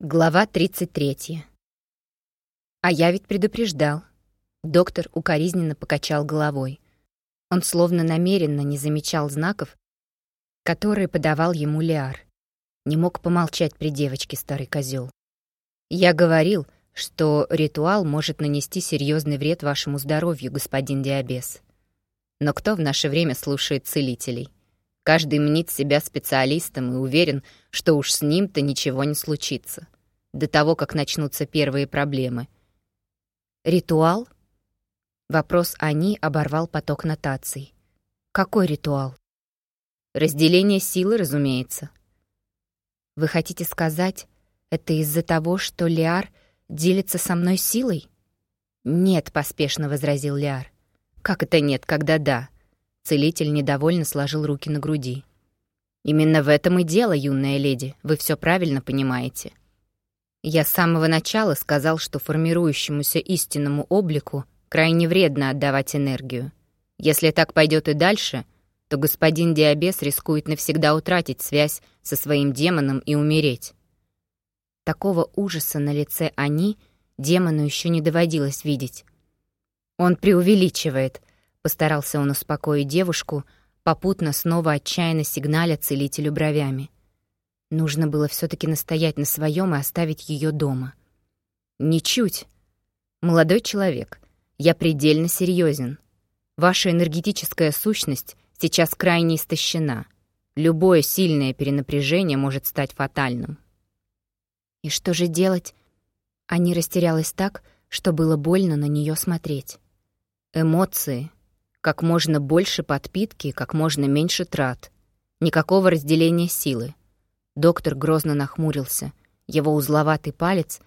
Глава 33. А я ведь предупреждал. Доктор укоризненно покачал головой. Он словно намеренно не замечал знаков, которые подавал ему Лиар. Не мог помолчать при девочке старый козел. Я говорил, что ритуал может нанести серьезный вред вашему здоровью, господин Диабес. Но кто в наше время слушает целителей? Каждый мнит себя специалистом и уверен, что уж с ним-то ничего не случится. До того, как начнутся первые проблемы. «Ритуал?» Вопрос «они» оборвал поток нотаций. «Какой ритуал?» «Разделение силы, разумеется». «Вы хотите сказать, это из-за того, что Лиар делится со мной силой?» «Нет», — поспешно возразил Лиар. «Как это нет, когда да?» Целитель недовольно сложил руки на груди. «Именно в этом и дело, юная леди, вы все правильно понимаете. Я с самого начала сказал, что формирующемуся истинному облику крайне вредно отдавать энергию. Если так пойдет и дальше, то господин Диабес рискует навсегда утратить связь со своим демоном и умереть. Такого ужаса на лице они демону еще не доводилось видеть. Он преувеличивает, Постарался он успокоить девушку, попутно снова отчаянно сигналя целителю бровями. Нужно было все таки настоять на своем и оставить ее дома. «Ничуть. Молодой человек, я предельно серьезен. Ваша энергетическая сущность сейчас крайне истощена. Любое сильное перенапряжение может стать фатальным». «И что же делать?» Ани растерялась так, что было больно на нее смотреть. Эмоции как можно больше подпитки, как можно меньше трат. Никакого разделения силы. Доктор грозно нахмурился. Его узловатый палец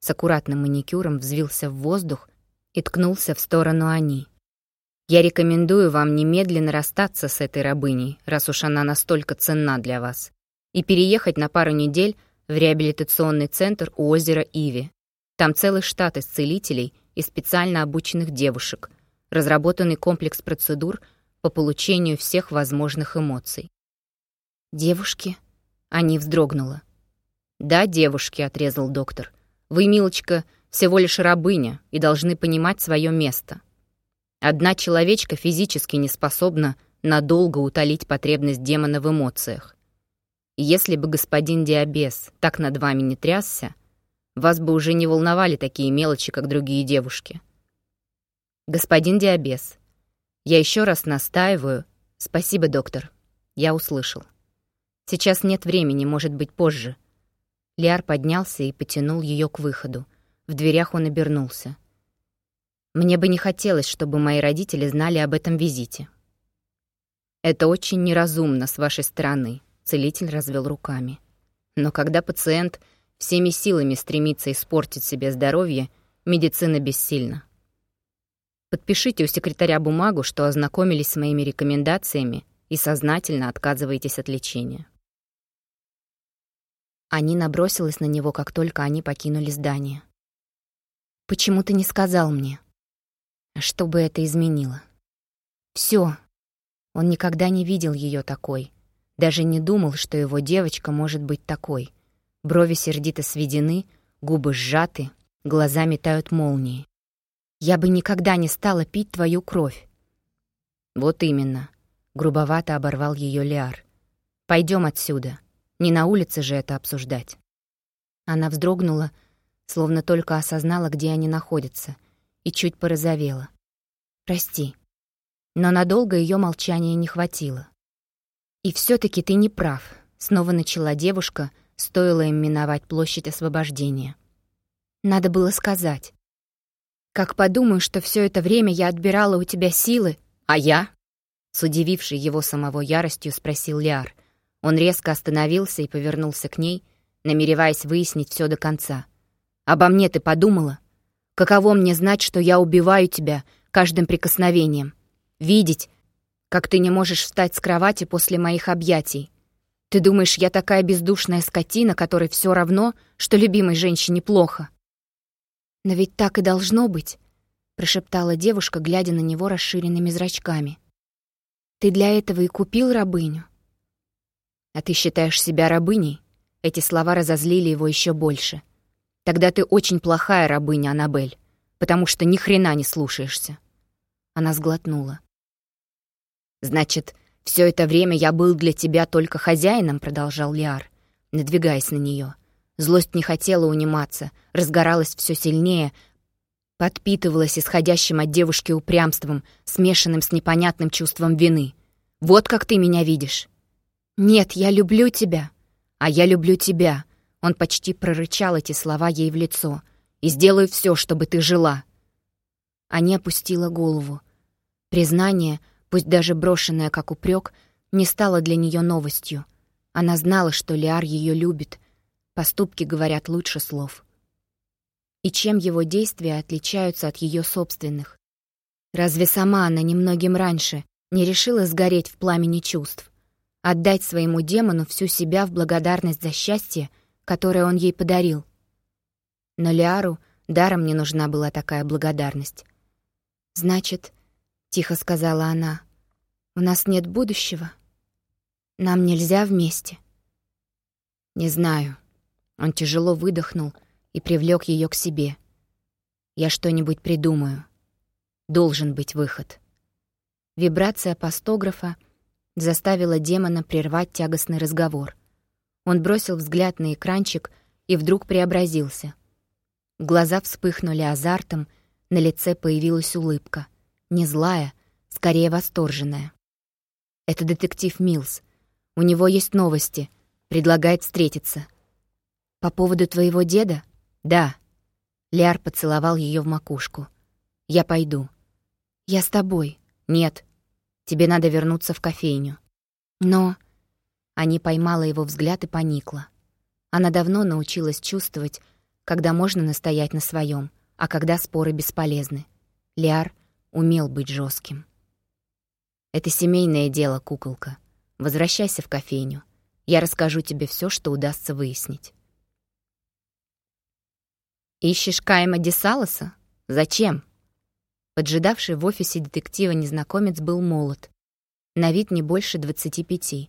с аккуратным маникюром взвился в воздух и ткнулся в сторону Ани. «Я рекомендую вам немедленно расстаться с этой рабыней, раз уж она настолько ценна для вас, и переехать на пару недель в реабилитационный центр у озера Иви. Там целый штат исцелителей и специально обученных девушек — разработанный комплекс процедур по получению всех возможных эмоций. «Девушки?» — Ани вздрогнула. «Да, девушки», — отрезал доктор. «Вы, милочка, всего лишь рабыня и должны понимать свое место. Одна человечка физически не способна надолго утолить потребность демона в эмоциях. Если бы господин Диабес так над вами не трясся, вас бы уже не волновали такие мелочи, как другие девушки. «Господин Диабес, я еще раз настаиваю. Спасибо, доктор. Я услышал. Сейчас нет времени, может быть, позже». Лиар поднялся и потянул ее к выходу. В дверях он обернулся. «Мне бы не хотелось, чтобы мои родители знали об этом визите». «Это очень неразумно с вашей стороны», — целитель развел руками. «Но когда пациент всеми силами стремится испортить себе здоровье, медицина бессильна. Подпишите у секретаря бумагу, что ознакомились с моими рекомендациями и сознательно отказываетесь от лечения. Они набросилась на него, как только они покинули здание. «Почему ты не сказал мне?» Что бы это изменило? Все. Он никогда не видел ее такой. Даже не думал, что его девочка может быть такой. Брови сердито сведены, губы сжаты, глаза метают молнии. Я бы никогда не стала пить твою кровь. Вот именно. Грубовато оборвал ее Лиар. Пойдем отсюда. Не на улице же это обсуждать. Она вздрогнула, словно только осознала, где они находятся, и чуть порозовела. «Прости». Но надолго ее молчания не хватило. «И все таки ты не прав», — снова начала девушка, стоило им миновать площадь освобождения. «Надо было сказать. Как подумаю, что все это время я отбирала у тебя силы, а я?» С удивившей его самого яростью спросил Лиар. Он резко остановился и повернулся к ней, намереваясь выяснить все до конца. «Обо мне ты подумала? Каково мне знать, что я убиваю тебя каждым прикосновением? Видеть, как ты не можешь встать с кровати после моих объятий? Ты думаешь, я такая бездушная скотина, которой все равно, что любимой женщине плохо?» «Но ведь так и должно быть», — прошептала девушка, глядя на него расширенными зрачками. «Ты для этого и купил рабыню?» «А ты считаешь себя рабыней?» Эти слова разозлили его еще больше. «Тогда ты очень плохая рабыня, Аннабель, потому что ни хрена не слушаешься». Она сглотнула. «Значит, все это время я был для тебя только хозяином», — продолжал Лиар, надвигаясь на нее. Злость не хотела униматься, разгоралась все сильнее, подпитывалась исходящим от девушки упрямством, смешанным с непонятным чувством вины. «Вот как ты меня видишь!» «Нет, я люблю тебя!» «А я люблю тебя!» Он почти прорычал эти слова ей в лицо. «И сделаю все, чтобы ты жила!» Они опустила голову. Признание, пусть даже брошенное как упрек, не стало для нее новостью. Она знала, что Лиар ее любит. Поступки говорят лучше слов. И чем его действия отличаются от ее собственных? Разве сама она немногим раньше не решила сгореть в пламени чувств? отдать своему демону всю себя в благодарность за счастье, которое он ей подарил. Но Лиару даром не нужна была такая благодарность. «Значит, — тихо сказала она, — у нас нет будущего. Нам нельзя вместе». «Не знаю». Он тяжело выдохнул и привлек ее к себе. «Я что-нибудь придумаю. Должен быть выход». Вибрация пастографа заставила демона прервать тягостный разговор. Он бросил взгляд на экранчик и вдруг преобразился. Глаза вспыхнули азартом, на лице появилась улыбка. Не злая, скорее восторженная. «Это детектив Милс. У него есть новости. Предлагает встретиться». «По поводу твоего деда?» «Да». Ляр поцеловал ее в макушку. «Я пойду». «Я с тобой». «Нет, Тебе надо вернуться в кофейню». «Но...» Ани поймала его взгляд и поникла. Она давно научилась чувствовать, когда можно настоять на своем, а когда споры бесполезны. Лиар умел быть жестким. «Это семейное дело, куколка. Возвращайся в кофейню. Я расскажу тебе все, что удастся выяснить». «Ищешь Кайма Десалоса? Зачем?» Поджидавший в офисе детектива незнакомец был молод. На вид не больше двадцати пяти.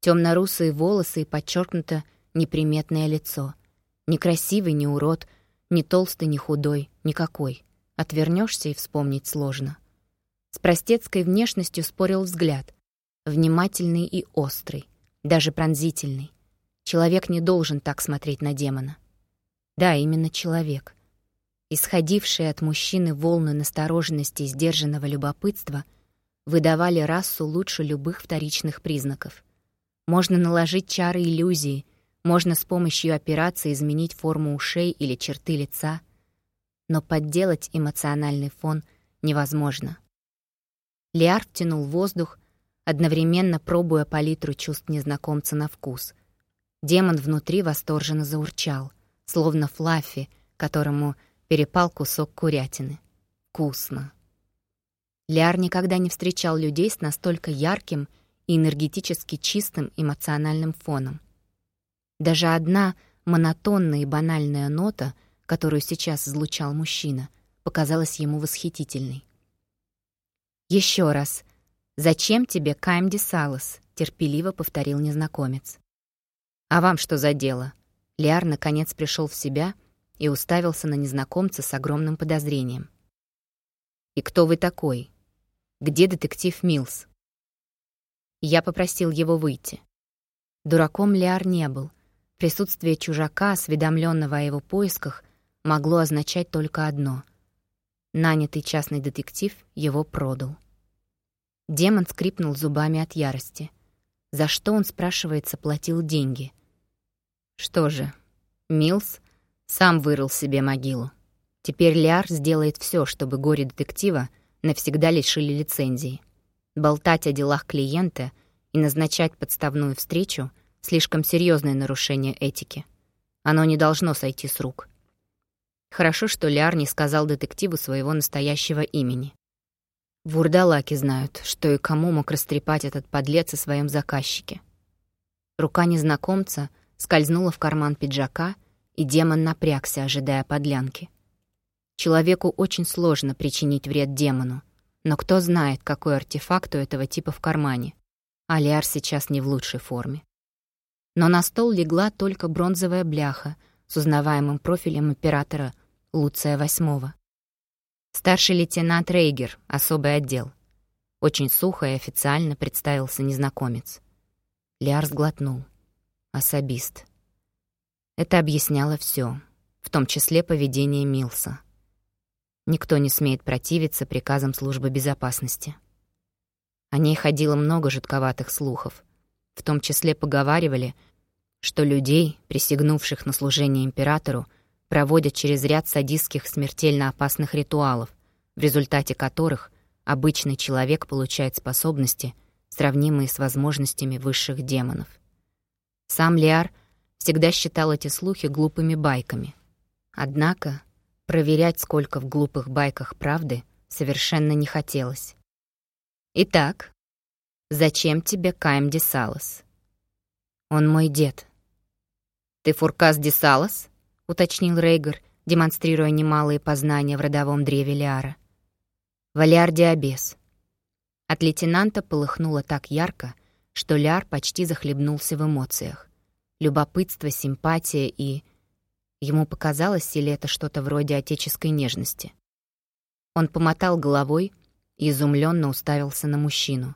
Темно-русые волосы и подчеркнуто неприметное лицо. Ни красивый, ни урод, ни толстый, ни худой, никакой. Отвернешься и вспомнить сложно. С простецкой внешностью спорил взгляд. Внимательный и острый, даже пронзительный. Человек не должен так смотреть на демона. Да, именно человек. Исходившие от мужчины волны настороженности и сдержанного любопытства выдавали расу лучше любых вторичных признаков. Можно наложить чары иллюзии, можно с помощью операции изменить форму ушей или черты лица, но подделать эмоциональный фон невозможно. Лиар тянул воздух, одновременно пробуя палитру чувств незнакомца на вкус. Демон внутри восторженно заурчал, словно Флаффи, которому перепал кусок курятины. Вкусно. Ляр никогда не встречал людей с настолько ярким и энергетически чистым эмоциональным фоном. Даже одна монотонная и банальная нота, которую сейчас излучал мужчина, показалась ему восхитительной. Еще раз. Зачем тебе Каймди Салас?» — терпеливо повторил незнакомец. «А вам что за дело?» Лиар наконец пришел в себя — и уставился на незнакомца с огромным подозрением. «И кто вы такой? Где детектив Милс?» Я попросил его выйти. Дураком Лиар не был. Присутствие чужака, осведомленного о его поисках, могло означать только одно. Нанятый частный детектив его продал. Демон скрипнул зубами от ярости. За что он, спрашивается, платил деньги? Что же, Милс сам вырыл себе могилу. Теперь Лиар сделает все, чтобы горе детектива навсегда лишили лицензии. Болтать о делах клиента и назначать подставную встречу — слишком серьезное нарушение этики. Оно не должно сойти с рук. Хорошо, что Лиар не сказал детективу своего настоящего имени. Вурдалаки знают, что и кому мог растрепать этот подлец о своем заказчике. Рука незнакомца скользнула в карман пиджака — и демон напрягся, ожидая подлянки. Человеку очень сложно причинить вред демону, но кто знает, какой артефакт у этого типа в кармане. Алиар сейчас не в лучшей форме. Но на стол легла только бронзовая бляха с узнаваемым профилем императора Луция VIII. Старший лейтенант Рейгер, особый отдел. Очень сухо и официально представился незнакомец. Лиар сглотнул. Особист. Это объясняло все, в том числе поведение Милса. Никто не смеет противиться приказам службы безопасности. О ней ходило много жутковатых слухов. В том числе поговаривали, что людей, присягнувших на служение императору, проводят через ряд садистских смертельно опасных ритуалов, в результате которых обычный человек получает способности, сравнимые с возможностями высших демонов. Сам Лиар всегда считал эти слухи глупыми байками. Однако Проверять, сколько в глупых байках правды, совершенно не хотелось. «Итак, зачем тебе Кайм Десалос?» «Он мой дед». «Ты Фуркас Десалос?» — уточнил Рейгар, демонстрируя немалые познания в родовом древе Лиара. «Валиар Диабес». От лейтенанта полыхнуло так ярко, что Ляр почти захлебнулся в эмоциях. Любопытство, симпатия и Ему показалось, или это что-то вроде отеческой нежности. Он помотал головой и изумленно уставился на мужчину.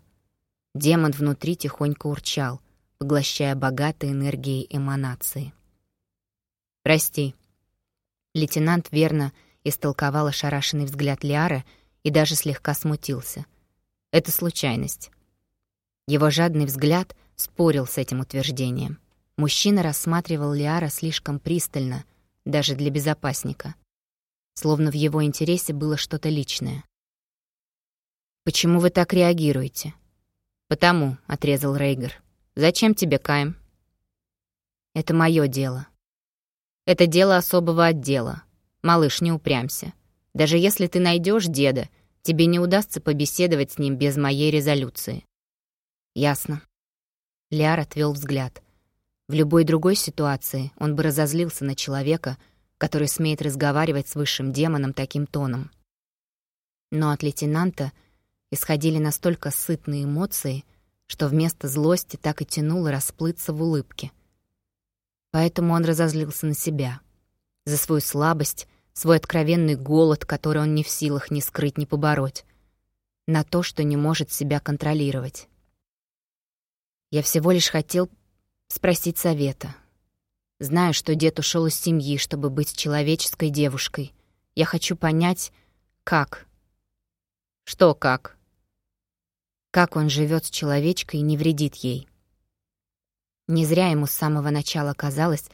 Демон внутри тихонько урчал, поглощая богатые энергией эманации. «Прости». Лейтенант верно истолковал ошарашенный взгляд Лиара и даже слегка смутился. «Это случайность». Его жадный взгляд спорил с этим утверждением. Мужчина рассматривал Лиара слишком пристально, даже для безопасника. Словно в его интересе было что-то личное. «Почему вы так реагируете?» «Потому», — отрезал Рейгер. «Зачем тебе Кайм?» «Это мое дело». «Это дело особого отдела. Малыш, не упрямся. Даже если ты найдешь деда, тебе не удастся побеседовать с ним без моей резолюции». «Ясно». Ляр отвел взгляд — в любой другой ситуации он бы разозлился на человека, который смеет разговаривать с высшим демоном таким тоном. Но от лейтенанта исходили настолько сытные эмоции, что вместо злости так и тянуло расплыться в улыбке. Поэтому он разозлился на себя. За свою слабость, свой откровенный голод, который он не в силах ни скрыть, ни побороть. На то, что не может себя контролировать. Я всего лишь хотел спросить совета. Знаю, что дед ушел из семьи, чтобы быть человеческой девушкой. Я хочу понять, как. Что как? Как он живет с человечкой и не вредит ей. Не зря ему с самого начала казалось,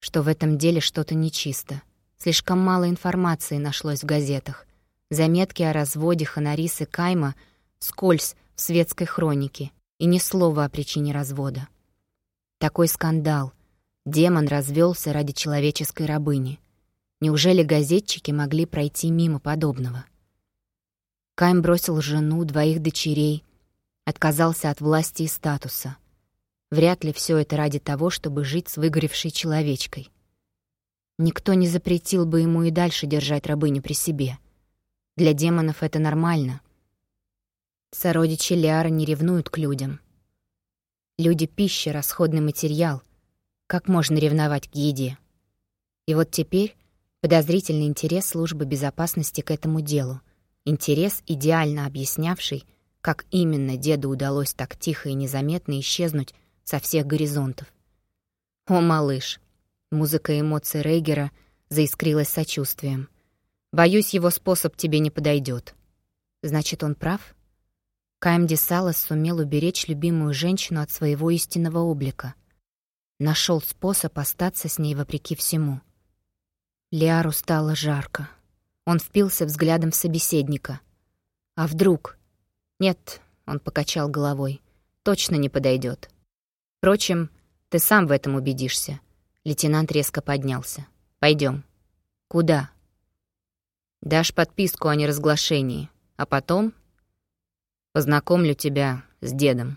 что в этом деле что-то нечисто. Слишком мало информации нашлось в газетах. Заметки о разводе Ханарисы Кайма скользь в светской хронике и ни слова о причине развода. Такой скандал. Демон развелся ради человеческой рабыни. Неужели газетчики могли пройти мимо подобного? Кайм бросил жену, двоих дочерей, отказался от власти и статуса. Вряд ли все это ради того, чтобы жить с выгоревшей человечкой. Никто не запретил бы ему и дальше держать рабыню при себе. Для демонов это нормально. Сородичи Лиара не ревнуют к людям — Люди — пища, расходный материал. Как можно ревновать к еде? И вот теперь подозрительный интерес службы безопасности к этому делу. Интерес, идеально объяснявший, как именно деду удалось так тихо и незаметно исчезнуть со всех горизонтов. «О, малыш!» Музыка эмоций Рейгера заискрилась сочувствием. «Боюсь, его способ тебе не подойдет. Значит, он прав?» Каймди Салас сумел уберечь любимую женщину от своего истинного облика. Нашел способ остаться с ней вопреки всему. Лиару стало жарко. Он впился взглядом в собеседника. «А вдруг?» «Нет», — он покачал головой, — «точно не подойдет. Впрочем, ты сам в этом убедишься». Лейтенант резко поднялся. Пойдем. «Куда?» «Дашь подписку о неразглашении, а потом Познакомлю тебя с дедом».